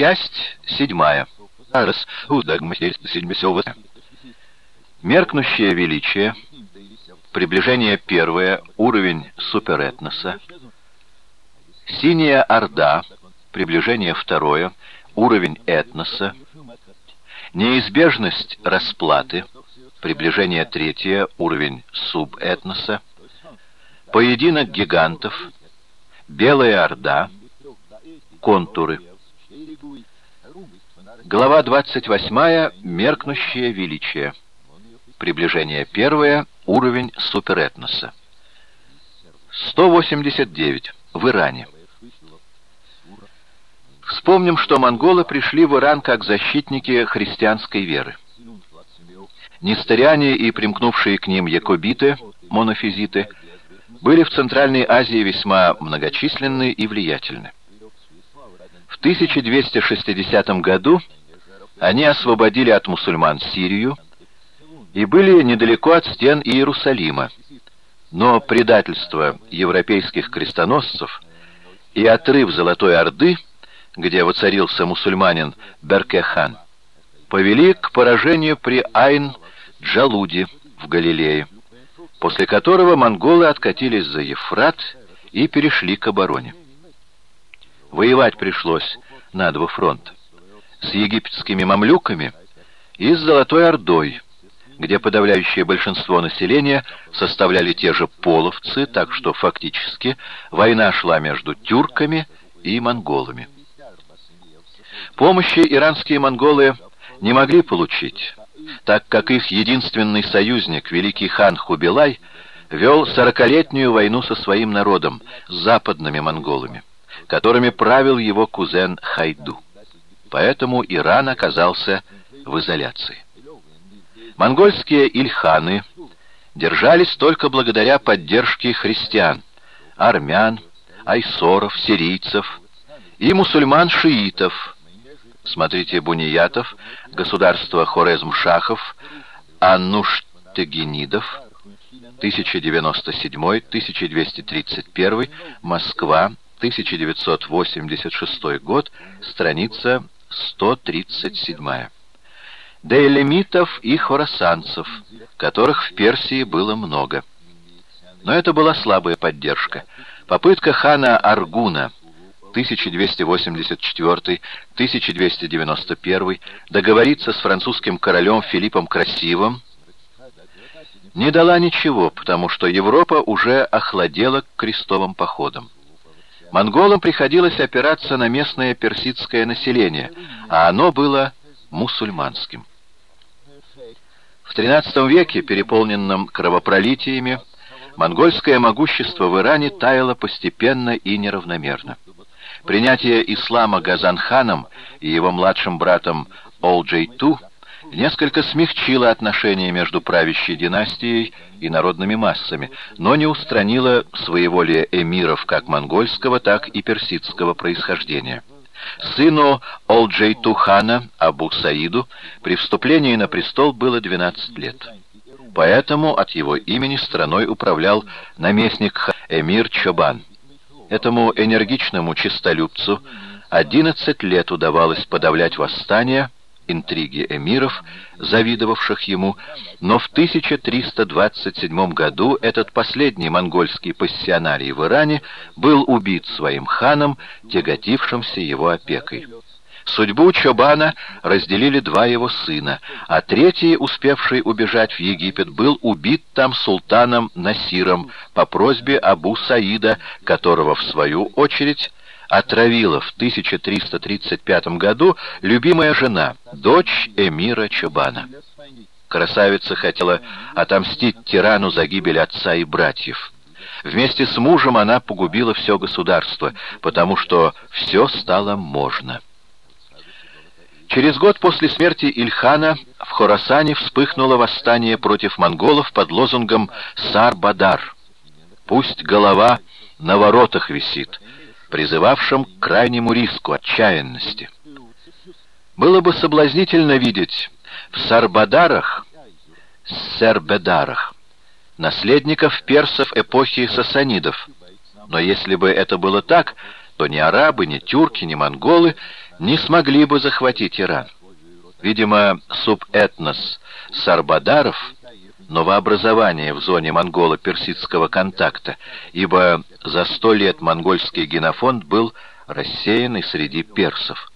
Часть седьмая. Меркнущее величие. Приближение первое. Уровень суперэтноса. Синяя Орда. Приближение второе. Уровень этноса. Неизбежность расплаты. Приближение третье. Уровень субэтноса. Поединок гигантов. Белая Орда. Контуры. Глава 28. Меркнущее величие. Приближение первое. Уровень суперэтноса. 189. В Иране. Вспомним, что монголы пришли в Иран как защитники христианской веры. Нестыряне и примкнувшие к ним якобиты, монофизиты, были в Центральной Азии весьма многочисленны и влиятельны. В 1260 году они освободили от мусульман Сирию и были недалеко от стен Иерусалима, но предательство европейских крестоносцев и отрыв Золотой Орды, где воцарился мусульманин Беркехан, повели к поражению при Айн-Джалуде в Галилее, после которого монголы откатились за Ефрат и перешли к обороне. Воевать пришлось на два фронта. С египетскими мамлюками и с Золотой Ордой, где подавляющее большинство населения составляли те же половцы, так что фактически война шла между тюрками и монголами. Помощи иранские монголы не могли получить, так как их единственный союзник, великий хан Хубилай, вел сорокалетнюю войну со своим народом, с западными монголами которыми правил его кузен Хайду. Поэтому Иран оказался в изоляции. Монгольские ильханы держались только благодаря поддержке христиан, армян, айсоров, сирийцев и мусульман-шиитов. Смотрите Буниятов, государство Хорезм-Шахов, Аннуштегенидов, 1097-1231, Москва, 1986 год, страница 137. Дейлемитов и хорасанцев, которых в Персии было много. Но это была слабая поддержка. Попытка хана Аргуна 1284-1291 договориться с французским королем Филиппом Красивым не дала ничего, потому что Европа уже охладела к крестовым походам. Монголам приходилось опираться на местное персидское население, а оно было мусульманским. В XIII веке, переполненном кровопролитиями, монгольское могущество в Иране таяло постепенно и неравномерно. Принятие ислама Газанханом и его младшим братом Олджейту несколько смягчило отношения между правящей династией и народными массами, но не устранило своеволие эмиров как монгольского, так и персидского происхождения. Сыну Олджейтухана Абу Саиду при вступлении на престол было 12 лет. Поэтому от его имени страной управлял наместник эмир Чобан. Этому энергичному чистолюбцу 11 лет удавалось подавлять восстания, интриги эмиров, завидовавших ему, но в 1327 году этот последний монгольский пассионарий в Иране был убит своим ханом, тяготившимся его опекой. Судьбу Чобана разделили два его сына, а третий, успевший убежать в Египет, был убит там султаном Насиром по просьбе Абу Саида, которого, в свою очередь, отравила в 1335 году любимая жена, дочь эмира Чубана. Красавица хотела отомстить тирану за гибель отца и братьев. Вместе с мужем она погубила все государство, потому что все стало можно. Через год после смерти Ильхана в Хорасане вспыхнуло восстание против монголов под лозунгом «Сар-Бадар». «Пусть голова на воротах висит», призывавшим к крайнему риску, отчаянности. Было бы соблазнительно видеть в Сарбадарах, Сербедарах, наследников персов эпохи сасанидов. Но если бы это было так, то ни арабы, ни тюрки, ни монголы не смогли бы захватить Иран. Видимо, субэтнос Сарбадаров — новообразование в зоне монголо-персидского контакта, ибо за сто лет монгольский генофонд был рассеянный среди персов.